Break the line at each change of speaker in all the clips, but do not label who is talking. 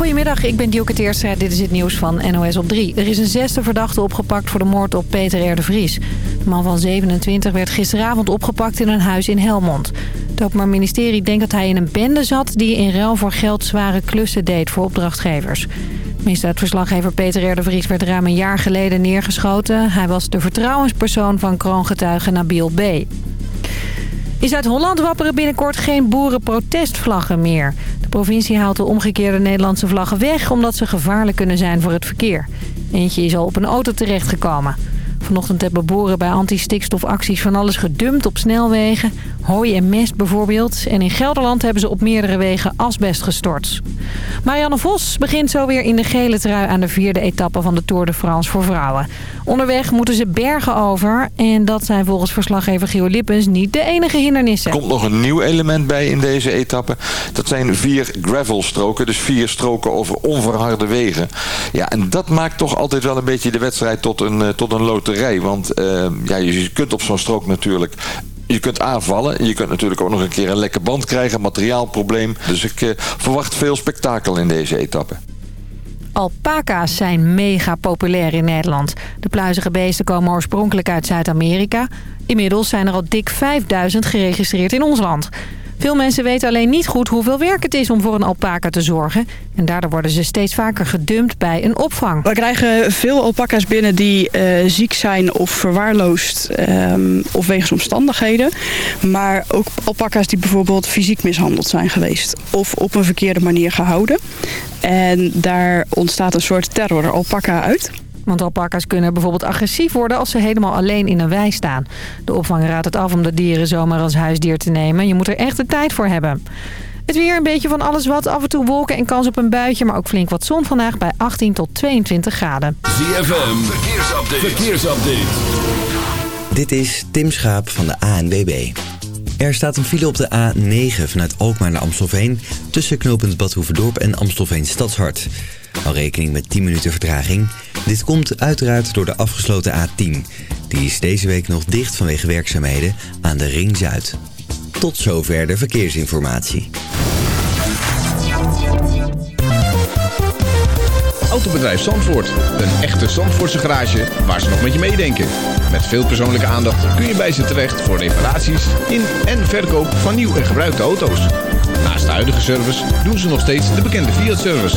Goedemiddag, ik ben Dielke Teerstra. Dit is het nieuws van NOS op 3. Er is een zesde verdachte opgepakt voor de moord op Peter R. de Vries. De man van 27 werd gisteravond opgepakt in een huis in Helmond. Het Openbaar Ministerie denkt dat hij in een bende zat... die in ruil voor geld zware klussen deed voor opdrachtgevers. Misdaadverslaggever Peter R. de Vries werd ruim een jaar geleden neergeschoten. Hij was de vertrouwenspersoon van kroongetuige Nabil B. In Zuid-Holland wapperen binnenkort geen boerenprotestvlaggen meer. Provincie haalt de omgekeerde Nederlandse vlaggen weg... omdat ze gevaarlijk kunnen zijn voor het verkeer. Eentje is al op een auto terechtgekomen. Vanochtend hebben boeren bij anti-stikstofacties van alles gedumpt op snelwegen. Hooi en mest bijvoorbeeld. En in Gelderland hebben ze op meerdere wegen asbest gestort. Marianne Vos begint zo weer in de gele trui aan de vierde etappe van de Tour de France voor vrouwen. Onderweg moeten ze bergen over. En dat zijn volgens verslaggever Geo Lippens niet de enige hindernissen.
Er komt nog een nieuw element bij in deze etappe. Dat zijn vier gravelstroken. Dus vier stroken over onverharde wegen. Ja, en dat maakt toch altijd wel een beetje de wedstrijd tot een, uh, tot een loterij. Want uh, ja, je kunt op zo'n strook natuurlijk je kunt aanvallen. Je kunt natuurlijk ook nog een keer een lekke band krijgen. Materiaalprobleem. Dus ik uh, verwacht veel spektakel in deze etappe.
Alpaca's zijn mega populair in Nederland. De pluizige beesten komen oorspronkelijk uit Zuid-Amerika. Inmiddels zijn er al dik 5000 geregistreerd in ons land. Veel mensen weten alleen niet goed hoeveel werk het is om voor een alpaca te zorgen. En daardoor worden ze steeds vaker gedumpt bij een opvang.
We krijgen veel alpaca's binnen die uh, ziek zijn of verwaarloosd um, of wegens omstandigheden. Maar ook alpaca's die bijvoorbeeld fysiek mishandeld zijn geweest. Of op een verkeerde manier gehouden. En daar ontstaat een soort terror alpaca uit.
Want alpaca's kunnen bijvoorbeeld agressief worden als ze helemaal alleen in een wei staan. De opvang raadt het af om de dieren zomaar als huisdier te nemen. Je moet er echt de tijd voor hebben. Het weer een beetje van alles wat. Af en toe wolken en kans op een buitje. Maar ook flink wat zon vandaag bij 18 tot 22 graden.
ZFM, verkeersupdate. verkeersupdate.
Dit is Tim Schaap van de ANWB. Er staat een file op de A9 vanuit Alkmaar naar Amstelveen... tussen knooppunt Badhoevedorp en Amstelveen Stadshart. Al rekening met 10 minuten vertraging. Dit komt uiteraard door de afgesloten A10. Die is deze week nog dicht vanwege werkzaamheden aan de Ring Zuid. Tot zover de verkeersinformatie.
Autobedrijf Zandvoort. Een echte Zandvoortse garage waar ze nog met je meedenken. Met veel persoonlijke aandacht kun je bij ze terecht voor reparaties in en verkoop van nieuw en gebruikte auto's. Naast de huidige service doen ze nog steeds de bekende Fiat-service.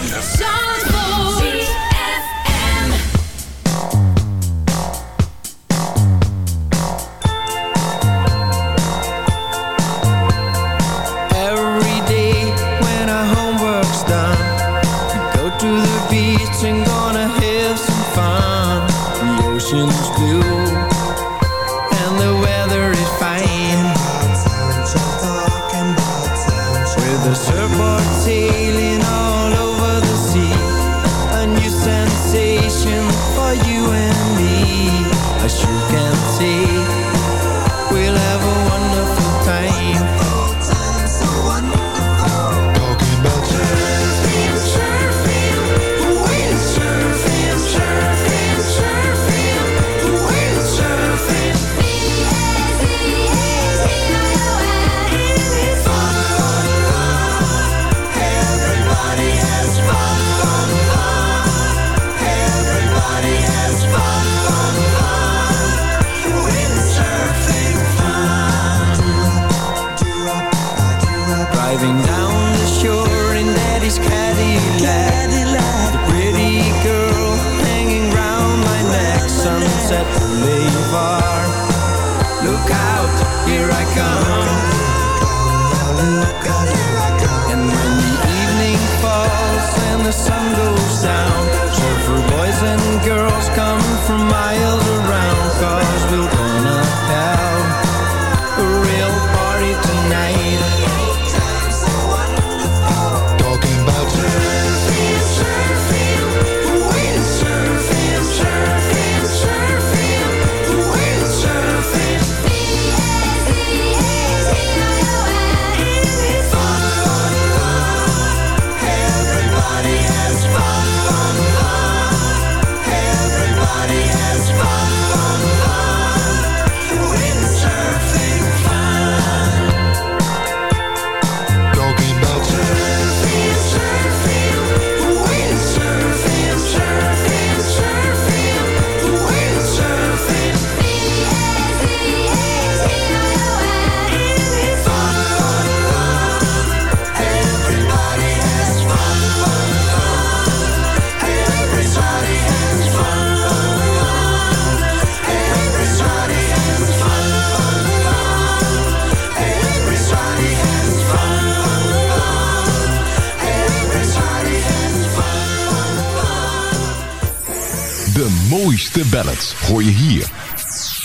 Ballads hoor je hier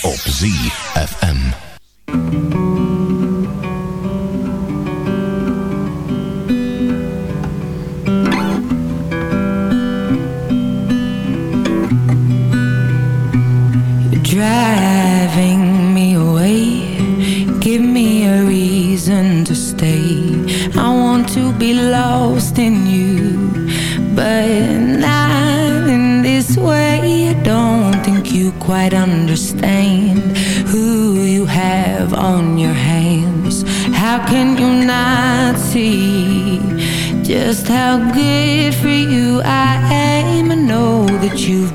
op ZFM.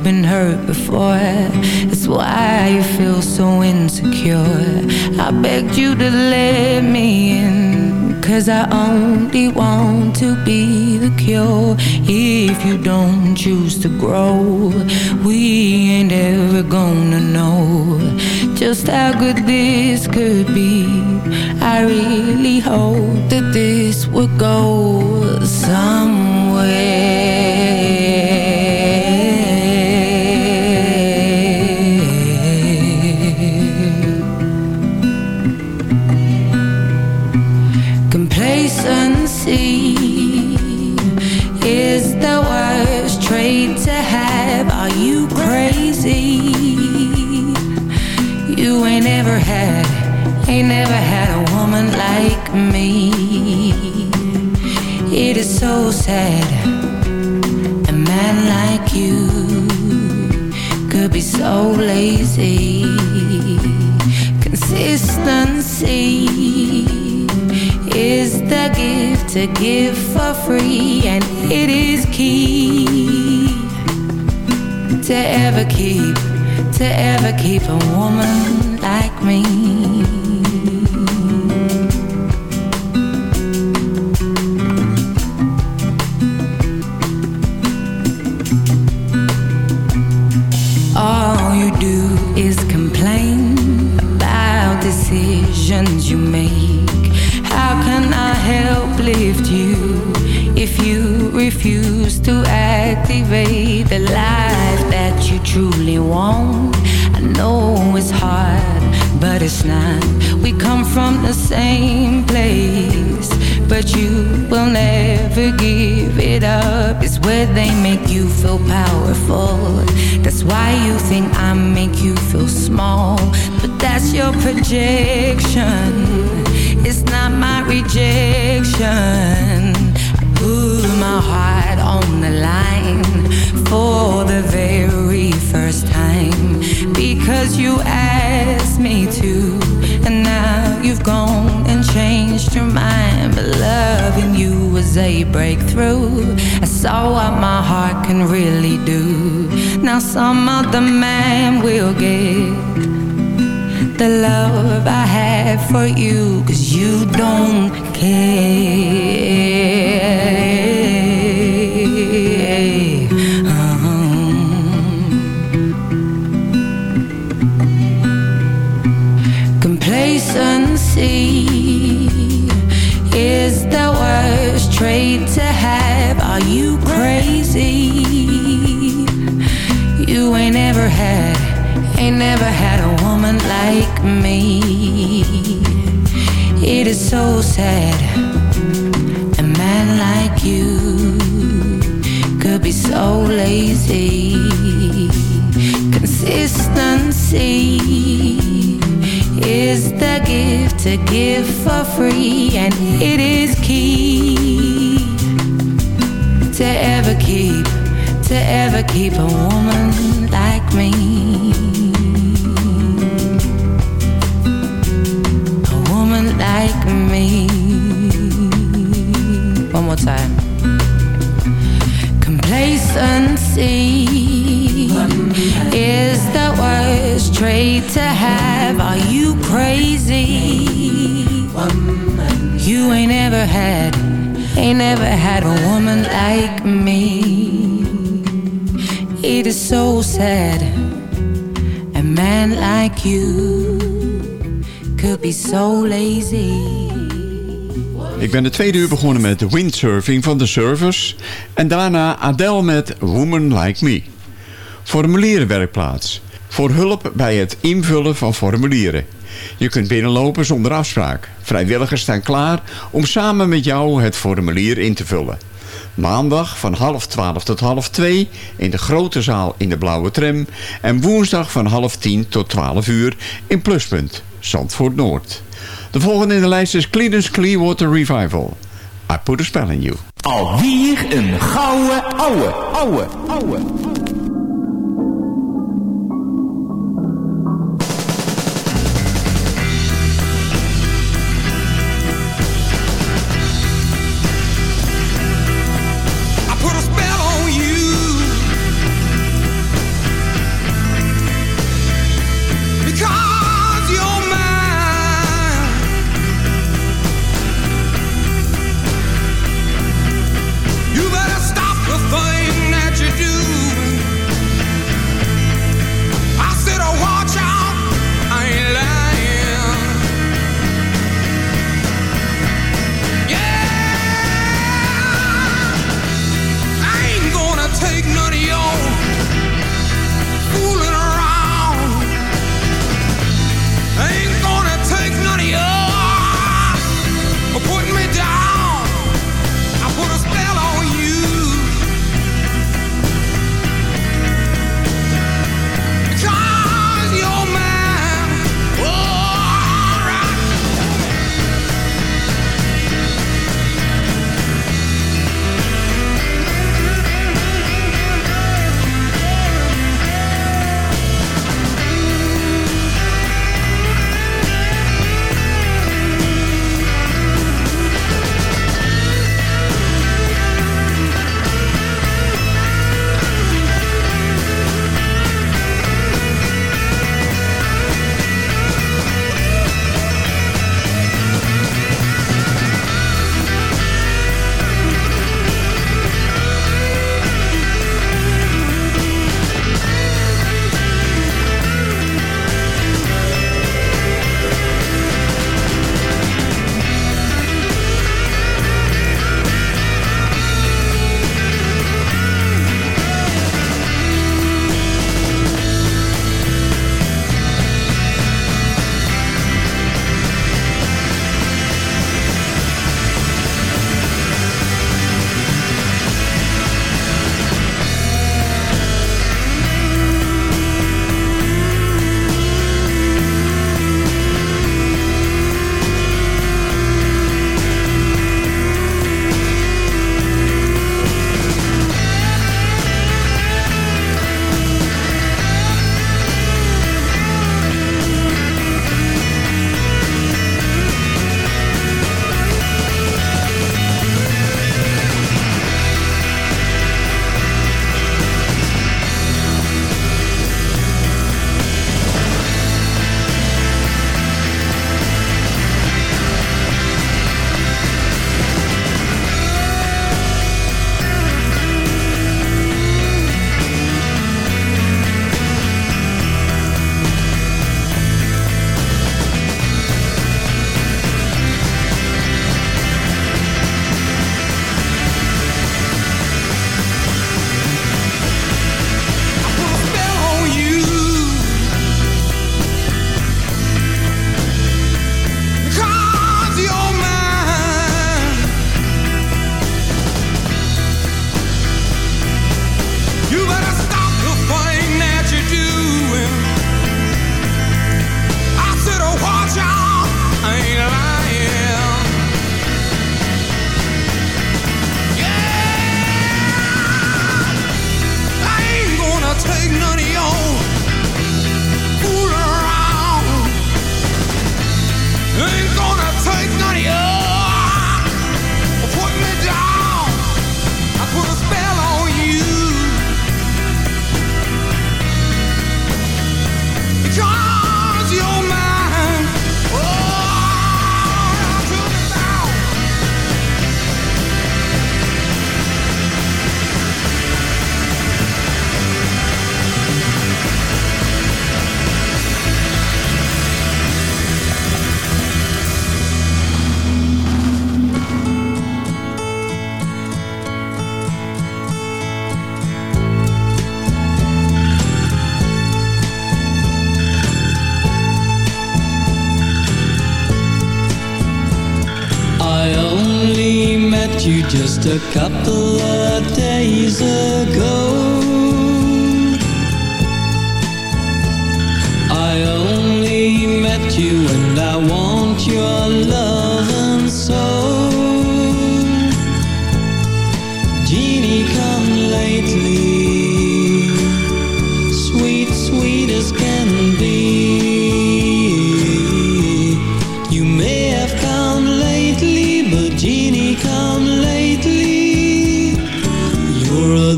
Been hurt before. That's why you feel so insecure. I begged you to let me in. Cause I only want to be the cure. If you don't choose to grow, we ain't ever gonna know just how good this could be. I really hope that this would go somewhere. To give for free, and it is key to ever keep, to ever keep a woman want? I know it's hard, but it's not. We come from the same place, but you will never give it up. It's where they make you feel powerful. That's why you think I make you feel small, but that's your projection. It's not my rejection. I put my heart on the line for the very first time because you asked me to, and now you've gone and changed your mind. But loving you was a breakthrough. I saw what my heart can really do. Now some other man will get the love I have for you Cause you don't care never had a woman like me. It is so sad. A man like you could be so lazy. Consistency is the gift to give for free, and it is key to ever keep, to ever keep a woman like me. One more time. Complacency is the worst trait to have. Are you crazy? You ain't ever had, ain't never had a woman like me. It is so sad. A man like you could be so lazy.
Ik ben de tweede uur begonnen met Windsurfing van de Surfers. En daarna Adele met Woman Like Me. Formulierenwerkplaats. Voor hulp bij het invullen van formulieren. Je kunt binnenlopen zonder afspraak. Vrijwilligers staan klaar om samen met jou het formulier in te vullen. Maandag van half twaalf tot half twee in de grote zaal in de blauwe tram. En woensdag van half tien tot twaalf uur in Pluspunt, Zandvoort Noord. De volgende in de lijst is Cleaners Clearwater Revival. I put a spell in you.
Alweer een gouden ouwe, ouwe, ouwe.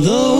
The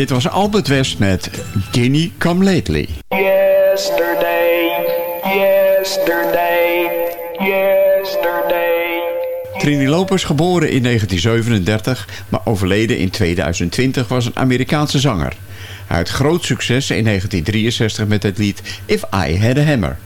Dit was Albert West met Ginny Come Lately.
Yesterday, yesterday, yesterday.
Trini Lopez, geboren in 1937, maar overleden in 2020, was een Amerikaanse zanger. Hij had groot succes in 1963 met het lied If I Had a Hammer.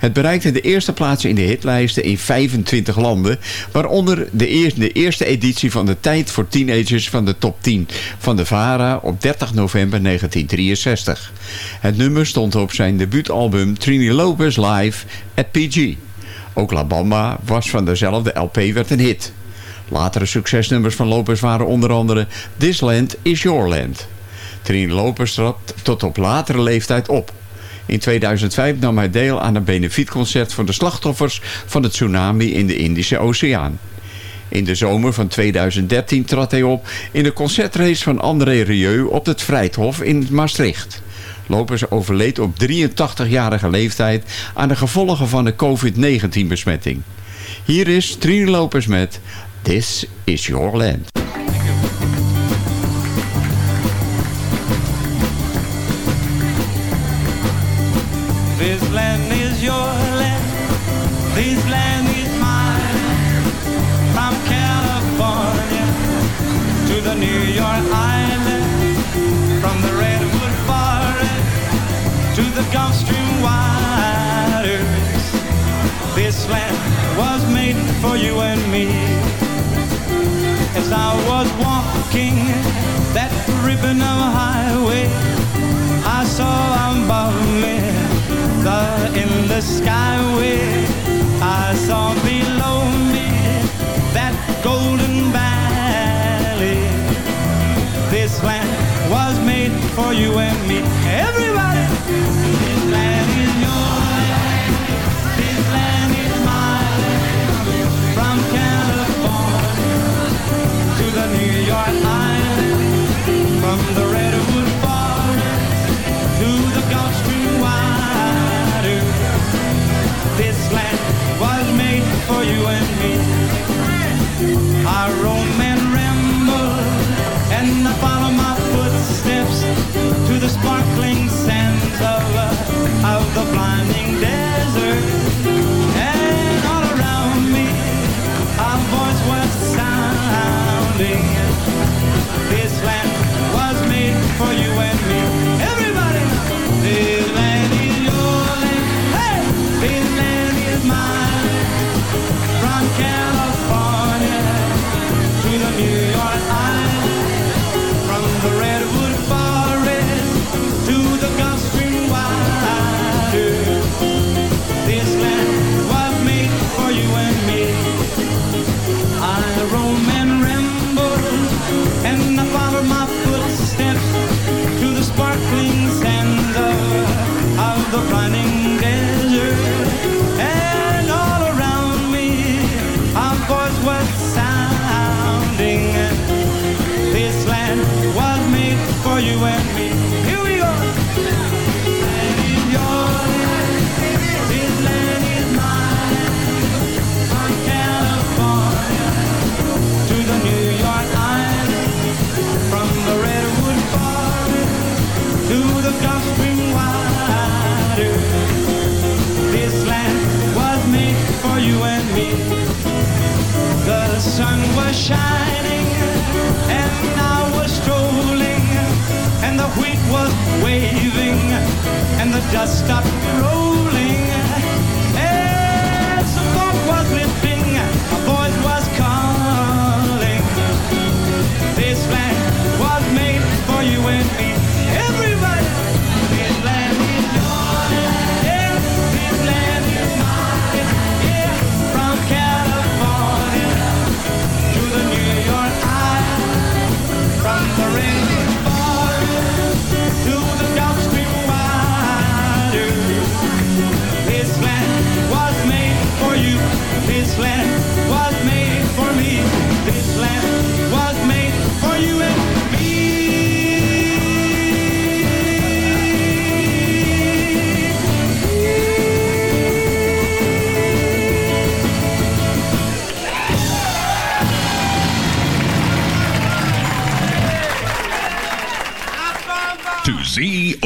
Het bereikte de eerste plaats in de hitlijsten in 25 landen, waaronder de eerste, editie van de Tijd voor Teenagers van de Top 10 van de VARA op 30 november 1963. Het nummer stond op zijn debuutalbum Trini Lopez Live at PG. Ook La Bamba was van dezelfde LP werd een hit. Latere succesnummers van Lopez waren onder andere This Land is Your Land. Trini Lopez trad tot op latere leeftijd op. In 2005 nam hij deel aan een benefietconcert voor de slachtoffers van het tsunami in de Indische Oceaan. In de zomer van 2013 trad hij op in de concertrace van André Rieu op het Vrijthof in Maastricht. Lopez overleed op 83-jarige leeftijd aan de gevolgen van de COVID-19-besmetting. Hier is Trini Lopez met This is Your Land.
The Gulf Stream waters. This land was made for you and me. As I was walking that ribbon of highway, I saw above me the endless skyway. I saw below me that golden valley. This land was made for you and me. Everybody, sparkling sands of, uh, of the blinding desert. And
all around me, a voice was sounding. This land was made for you and me. Everybody, this land is your land. Hey, this land is mine. From California. Dust
stopped rolling.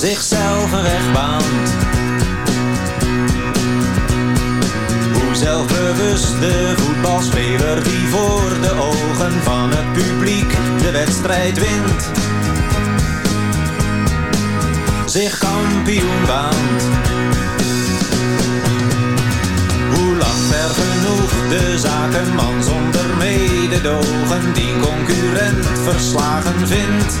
Zichzelf een weg baant. Hoe zelfbewust de voetbalspeler die voor de ogen van het publiek de wedstrijd wint. Zich kampioen baant. Hoe lacht ver genoeg de zakenman zonder mededogen die concurrent verslagen vindt.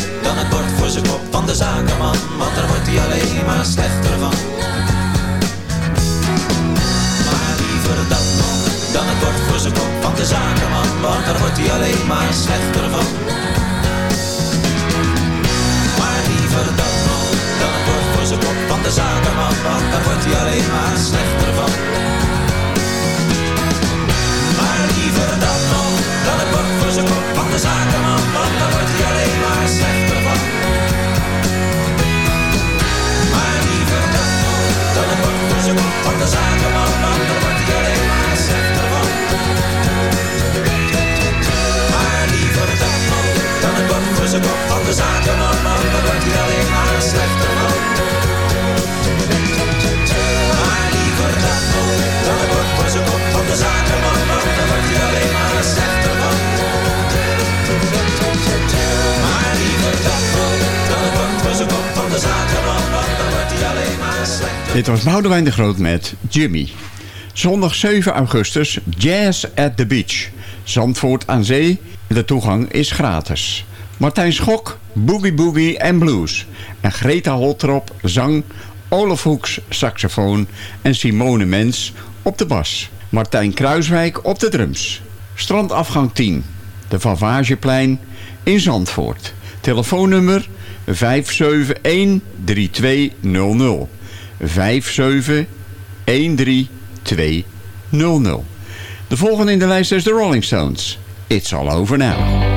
het bord voor zijn kop van de zakenman, want daar wordt hij alleen maar slechter van. Maar liever dat nog dan het bord voor zijn kop van de zakenman, want daar wordt hij alleen maar slechter van. Maar liever dat nog dan het bord voor zijn kop van de zakenman, want daar wordt hij alleen maar slechter van. Maar liever dat nog dan het bord van de zakenman, want dan word je alleen maar slecht. Maar liever dat man, dan een bom voor van de zakenman, want dan word je alleen maar. Maar liever dat man, dan een bom voor van de dan maar liever dat man.
Dit was Boudewijn de Groot met Jimmy. Zondag 7 augustus, Jazz at the Beach. Zandvoort aan Zee. De toegang is gratis. Martijn Schok, Boogie Boogie en Blues. En Greta Holtrop, zang. Olaf Hoeks, saxofoon. En Simone Mens op de bas. Martijn Kruiswijk op de drums. Strandafgang 10. De Vavageplein in Zandvoort. Telefoonnummer 571-3200. 571-3200. De volgende in de lijst is de Rolling Stones. It's all over now.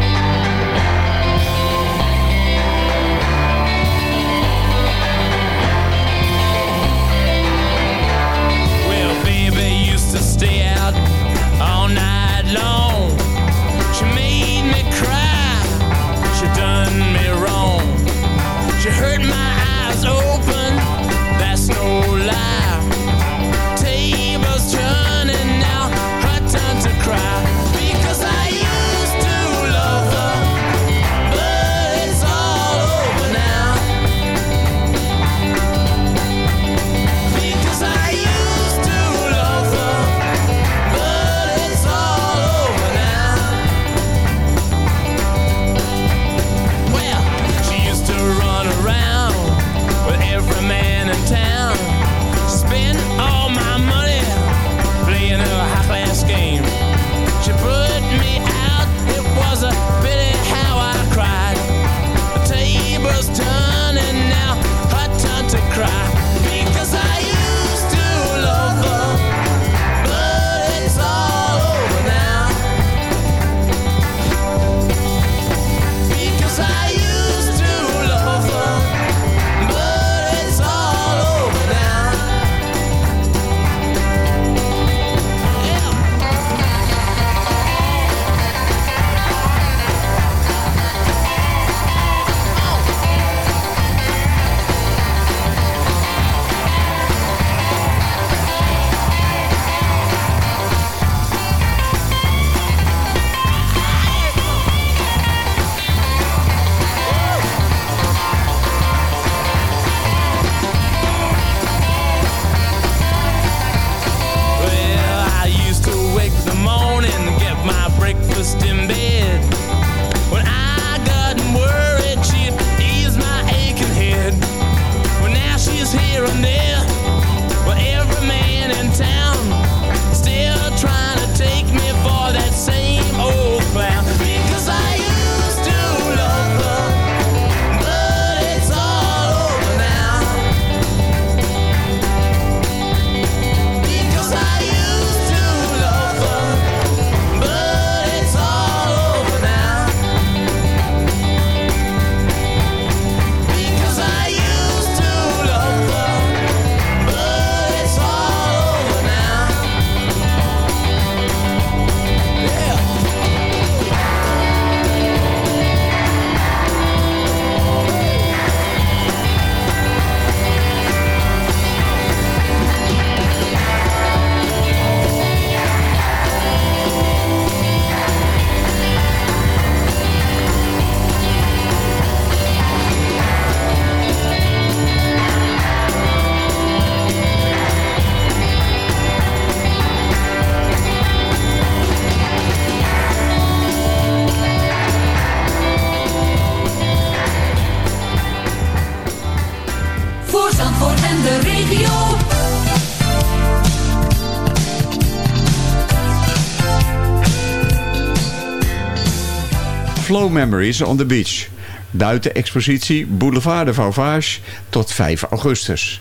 Memories on the Beach. Buitenexpositie Boulevard de Vauvage tot 5 augustus.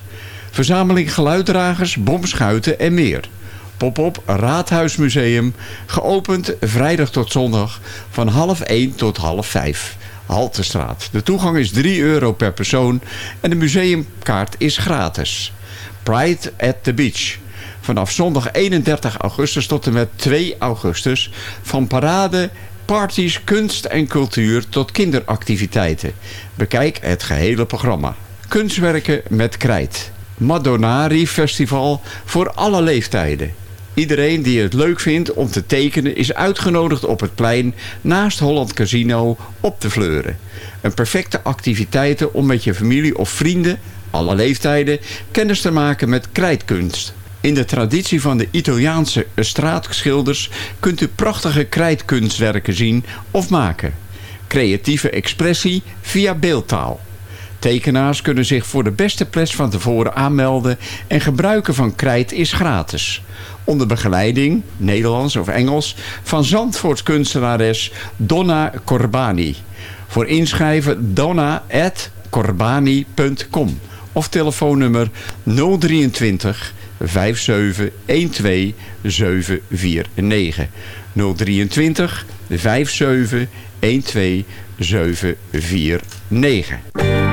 Verzameling geluiddragers, bomschuiten en meer. Pop-up Raadhuismuseum. Geopend vrijdag tot zondag van half 1 tot half 5. Haltestraat. De toegang is 3 euro per persoon en de museumkaart is gratis. Pride at the Beach. Vanaf zondag 31 augustus tot en met 2 augustus van parade, parties, kunst en cultuur tot kinderactiviteiten. Bekijk het gehele programma. Kunstwerken met krijt. Madonari Festival voor alle leeftijden. Iedereen die het leuk vindt om te tekenen is uitgenodigd op het plein naast Holland Casino op te fleuren. Een perfecte activiteiten om met je familie of vrienden alle leeftijden kennis te maken met krijtkunst. In de traditie van de Italiaanse straatschilders kunt u prachtige krijtkunstwerken zien of maken. Creatieve expressie via beeldtaal. Tekenaars kunnen zich voor de beste ples van tevoren aanmelden en gebruiken van krijt is gratis. Onder begeleiding, Nederlands of Engels, van Zandvoorts kunstenares Donna Corbani. Voor inschrijven donna.corbani.com of telefoonnummer 023 57 12 749. 023 57 12 749.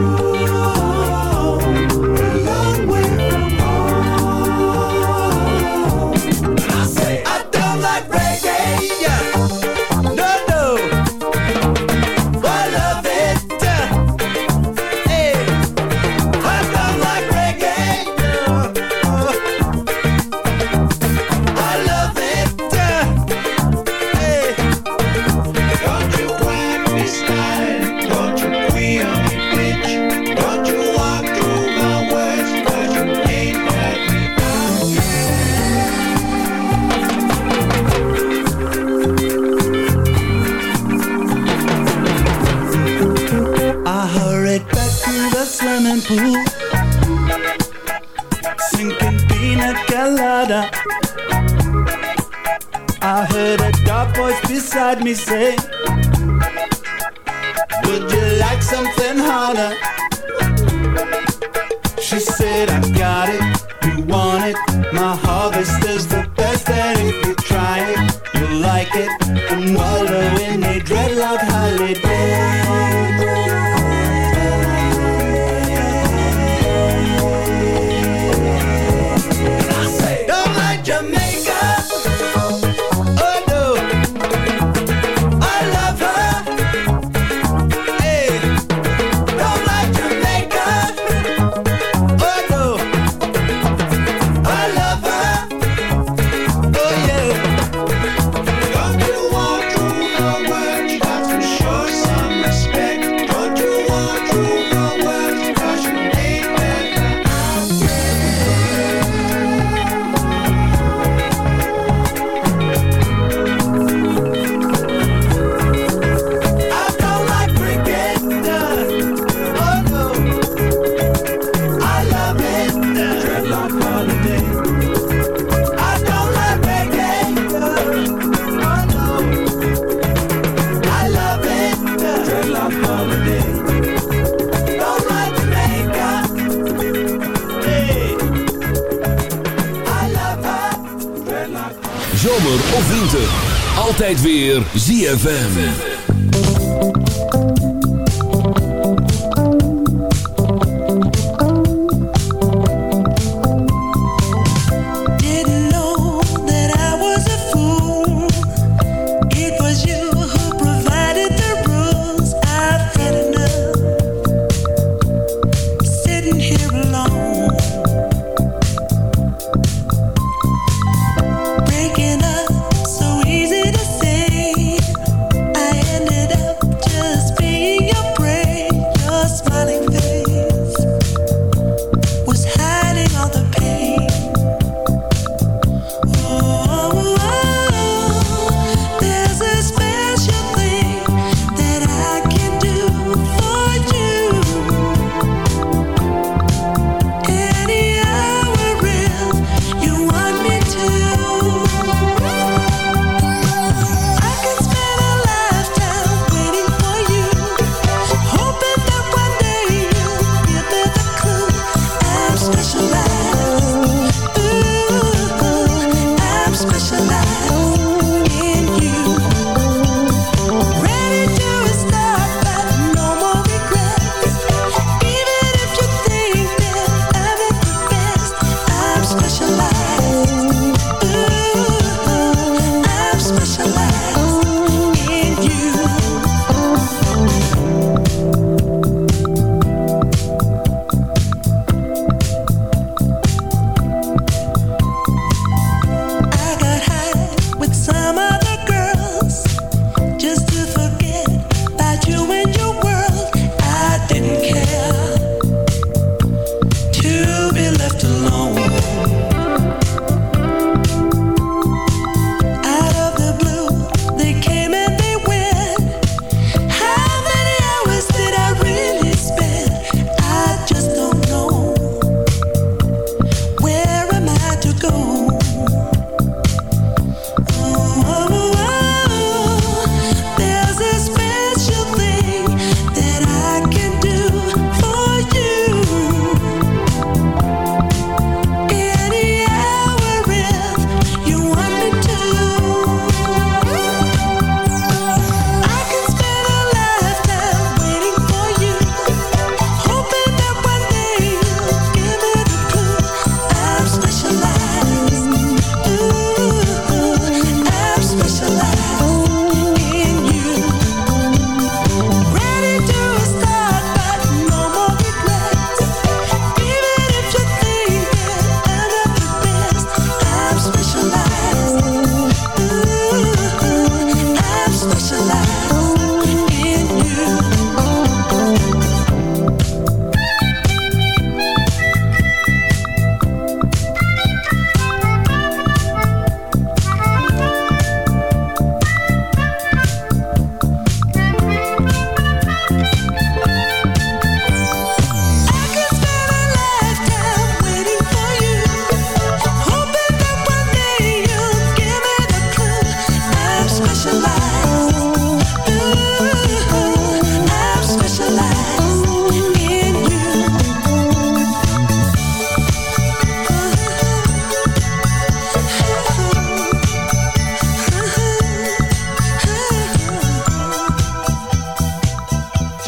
Altijd weer ZFM.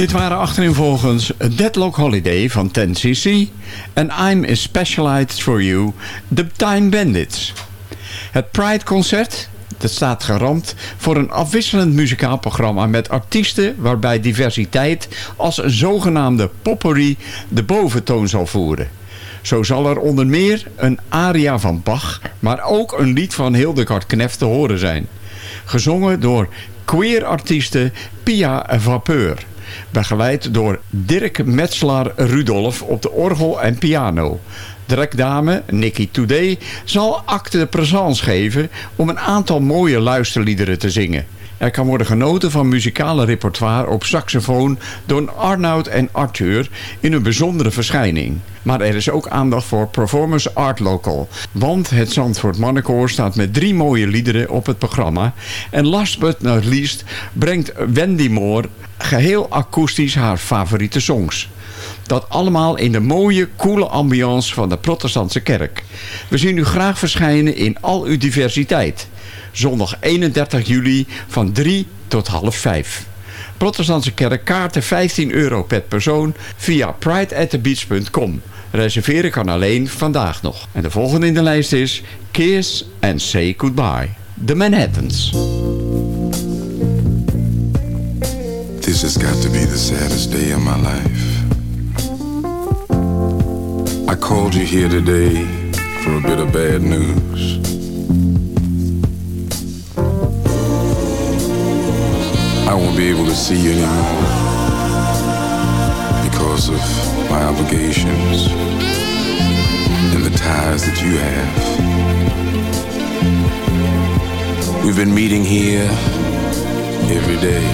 Dit waren achterin Deadlock Holiday van 10cc en I'm a Specialized for You, The Time Bandits. Het Pride Concert, dat staat geramd voor een afwisselend muzikaal programma met artiesten waarbij diversiteit als een zogenaamde potpourri de boventoon zal voeren. Zo zal er onder meer een aria van Bach, maar ook een lied van Hildegard Knef te horen zijn. Gezongen door queer artiesten Pia Vapeur. Begeleid door Dirk Metzelaar Rudolf op de orgel en piano. Drekdame Nikki Today zal acte de présence geven om een aantal mooie luisterliederen te zingen. Er kan worden genoten van muzikale repertoire op saxofoon door Arnoud en Arthur in een bijzondere verschijning. Maar er is ook aandacht voor Performance Art Local. Want het Zandvoort Mannenkoor staat met drie mooie liederen op het programma. En last but not least brengt Wendy Moore geheel akoestisch haar favoriete songs. Dat allemaal in de mooie, coole ambiance van de protestantse kerk. We zien u graag verschijnen in al uw diversiteit. Zondag 31 juli van 3 tot half 5. Protestantse kerk kaarten 15 euro per persoon via prideatthebeach.com. Reserveren kan alleen vandaag nog. En de volgende in de lijst is Kiss and Say Goodbye. The Manhattans.
This has got to be the saddest day of my life. I called you here today for a bit of bad news. See you anymore because of my obligations and the ties that you have. We've been meeting here every day.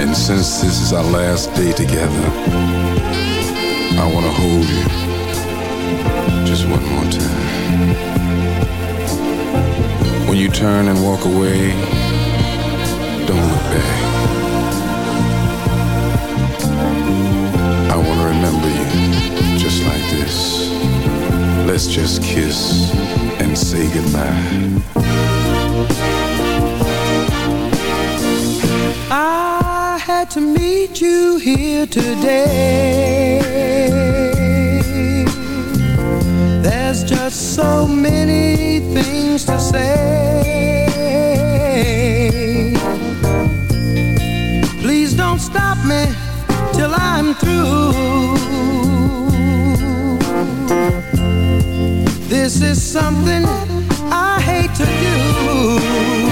And since this is our last day together, I want to hold you just one more time. When you turn and walk away, don't look back. I want to remember you just like this. Let's just kiss and say goodbye.
I had to meet you here today. There's just so many things to say. Me till I'm through. This is something I hate to do.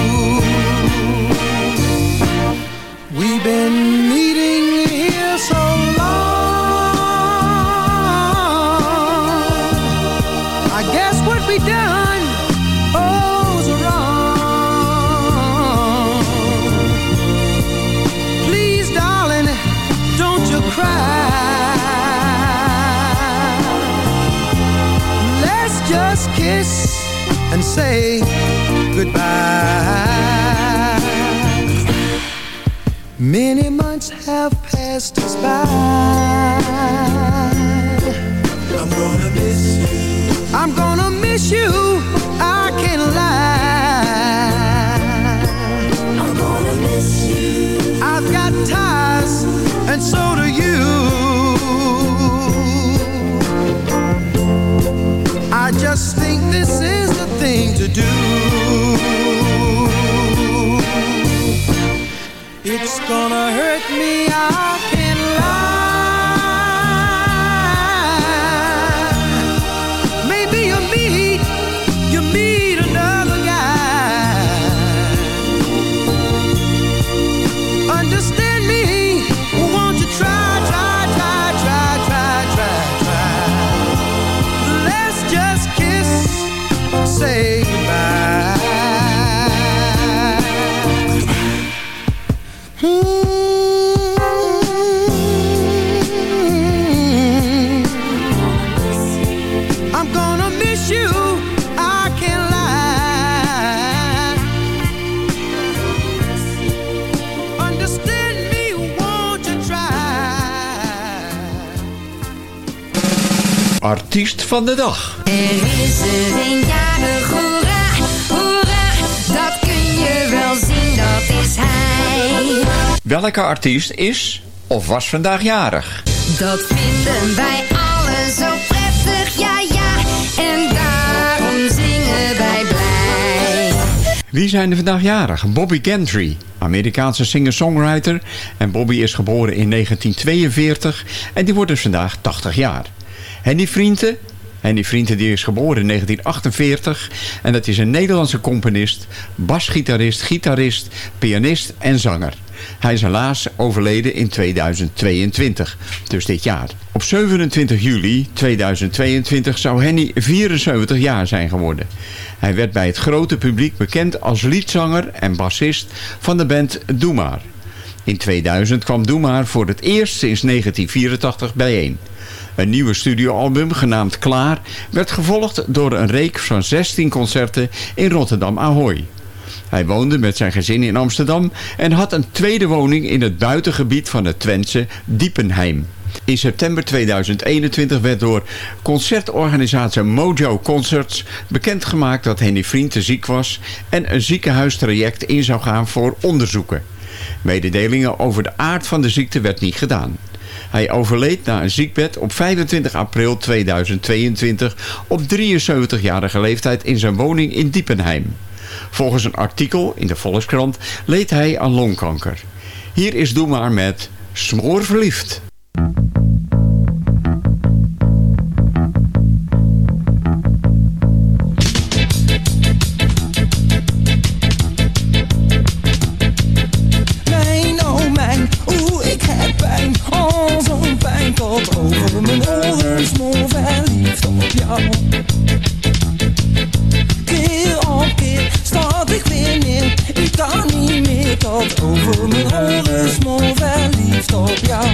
And say goodbye. Many months have passed us by. I'm gonna miss you. I'm gonna miss you. I can't lie. I'm gonna miss you. I've got ties, and so do you. I just think this is thing to do. It's gonna hurt me, I
Artiest van de dag.
Er is er een jarig, hoera, hoera, dat kun je wel zien, dat is hij.
Welke artiest is of was vandaag jarig?
Dat vinden wij allen zo prettig, ja ja, en daarom zingen wij blij.
Wie zijn er vandaag jarig? Bobby Gentry, Amerikaanse singer-songwriter. En Bobby is geboren in 1942 en die wordt dus vandaag 80 jaar. Henny Vrienden, Henny Vrienden die is geboren in 1948 en dat is een Nederlandse componist, basgitarist, gitarist, pianist en zanger. Hij is helaas overleden in 2022, dus dit jaar. Op 27 juli 2022 zou Henny 74 jaar zijn geworden. Hij werd bij het grote publiek bekend als liedzanger en bassist van de band Doe Maar. In 2000 kwam Doe Maar voor het eerst sinds 1984 bijeen. Een nieuwe studioalbum genaamd Klaar werd gevolgd door een reeks van 16 concerten in Rotterdam Ahoy. Hij woonde met zijn gezin in Amsterdam en had een tweede woning in het buitengebied van het Twentse Diepenheim. In september 2021 werd door concertorganisatie Mojo Concerts bekendgemaakt dat Henny Vriend te ziek was en een ziekenhuistraject in zou gaan voor onderzoeken. Mededelingen over de aard van de ziekte werd niet gedaan. Hij overleed na een ziekbed op 25 april 2022 op 73-jarige leeftijd in zijn woning in Diepenheim. Volgens een artikel in de Volkskrant leed hij aan longkanker. Hier is Doe maar met Smoor verliefd.
Over mijn oren Smoor verliefd op jou.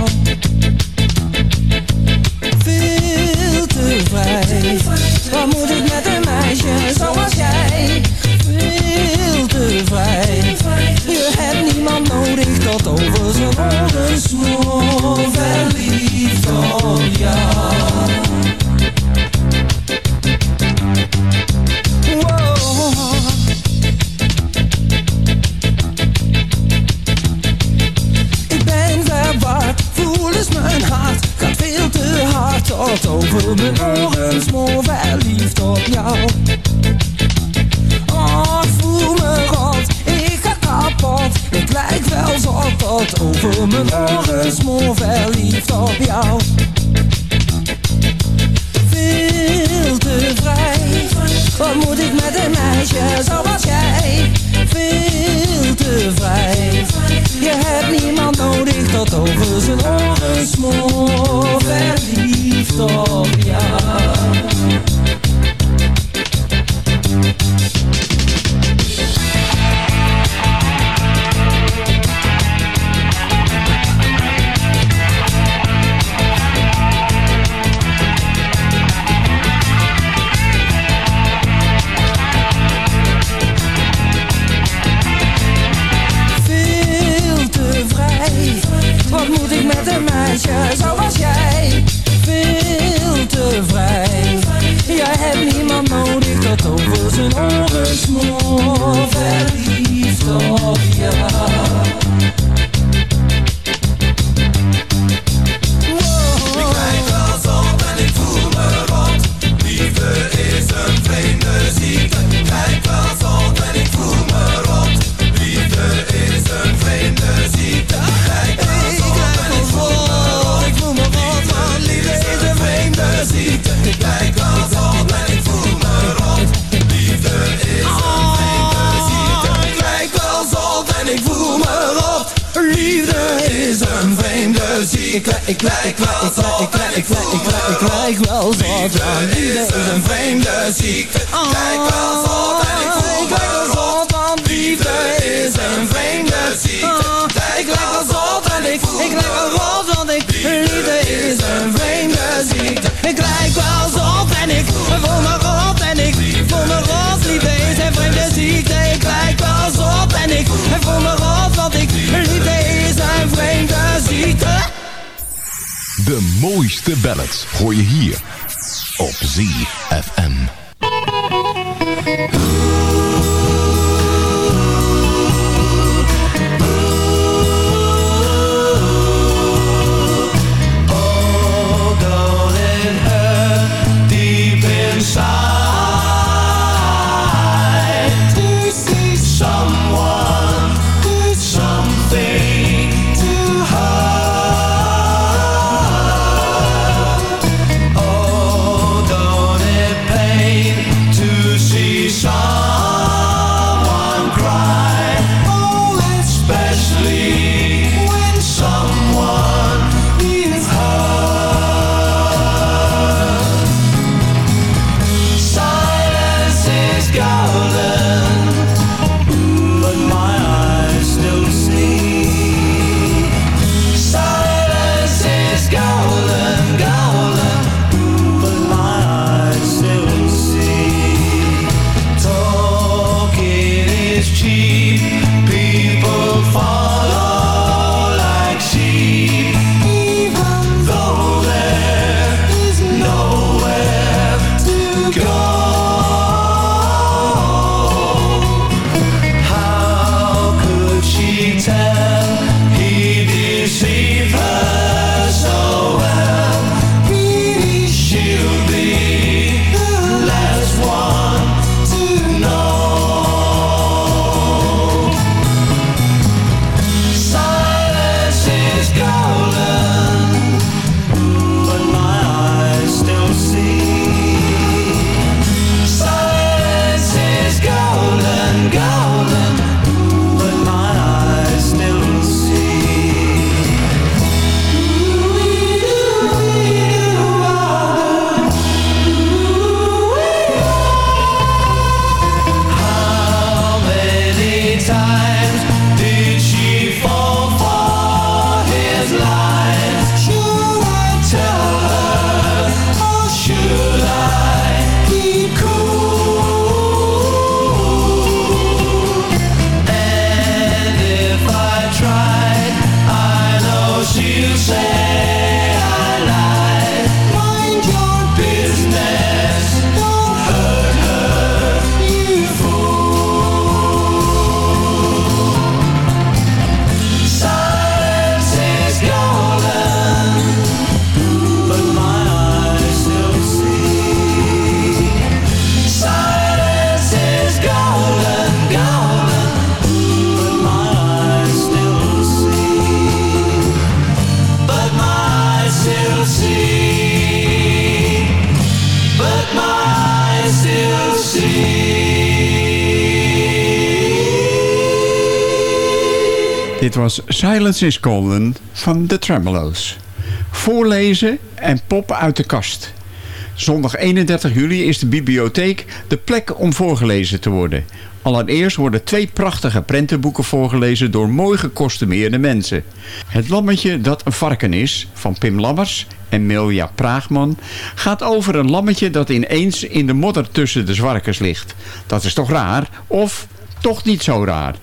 Veel te vrij. Wat moet ik met een meisje? Zoals Ik lijk wel zot ik lijk, ik lijk, ik lijk, ik lijk wel zot want Liefde is een vreemde ziekte? Kijk wel zot en ik voel me rot want Liefde is een vreemde ziekte? Ik lijk wel zot en ik, ik lijk wel rot want ik Liefde is een vreemde ziekte? Ik lijk wel zot en ik voel me rot en ik voel me rot. Liefde is een vreemde ziekte? Ik lijk wel zot en ik voel me rot want ik Liefde is een vreemde ziekte
De mooiste ballads hoor je hier op ZFM.
Dit was Silence is Golden van The Tremolo's. Voorlezen en pop uit de kast. Zondag 31 juli is de bibliotheek de plek om voorgelezen te worden. Allereerst worden twee prachtige prentenboeken voorgelezen door mooi gekostumeerde mensen. Het lammetje dat een varken is, van Pim Lammers en Milja Praagman, gaat over een lammetje dat ineens in de modder tussen de zwarkers ligt. Dat is toch raar? Of toch niet zo raar?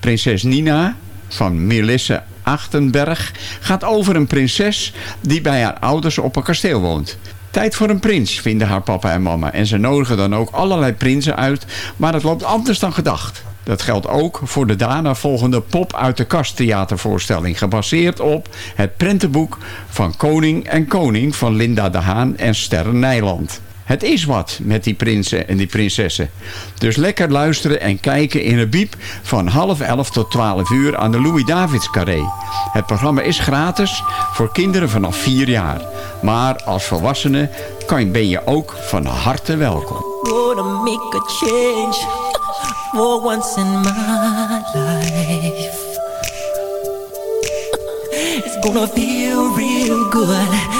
Prinses Nina van Melisse Achtenberg gaat over een prinses die bij haar ouders op een kasteel woont. Tijd voor een prins, vinden haar papa en mama. En ze nodigen dan ook allerlei prinsen uit, maar het loopt anders dan gedacht. Dat geldt ook voor de daarna volgende Pop uit de Kast theatervoorstelling... gebaseerd op het prentenboek van Koning en Koning van Linda de Haan en Sterren Nijland. Het is wat met die prinsen en die prinsessen. Dus lekker luisteren en kijken in een biep van half elf tot twaalf uur aan de Louis Davids Carré. Het programma is gratis voor kinderen vanaf vier jaar. Maar als volwassene kan, ben je ook van harte welkom.
make a change for once in my life. It's gonna feel real good.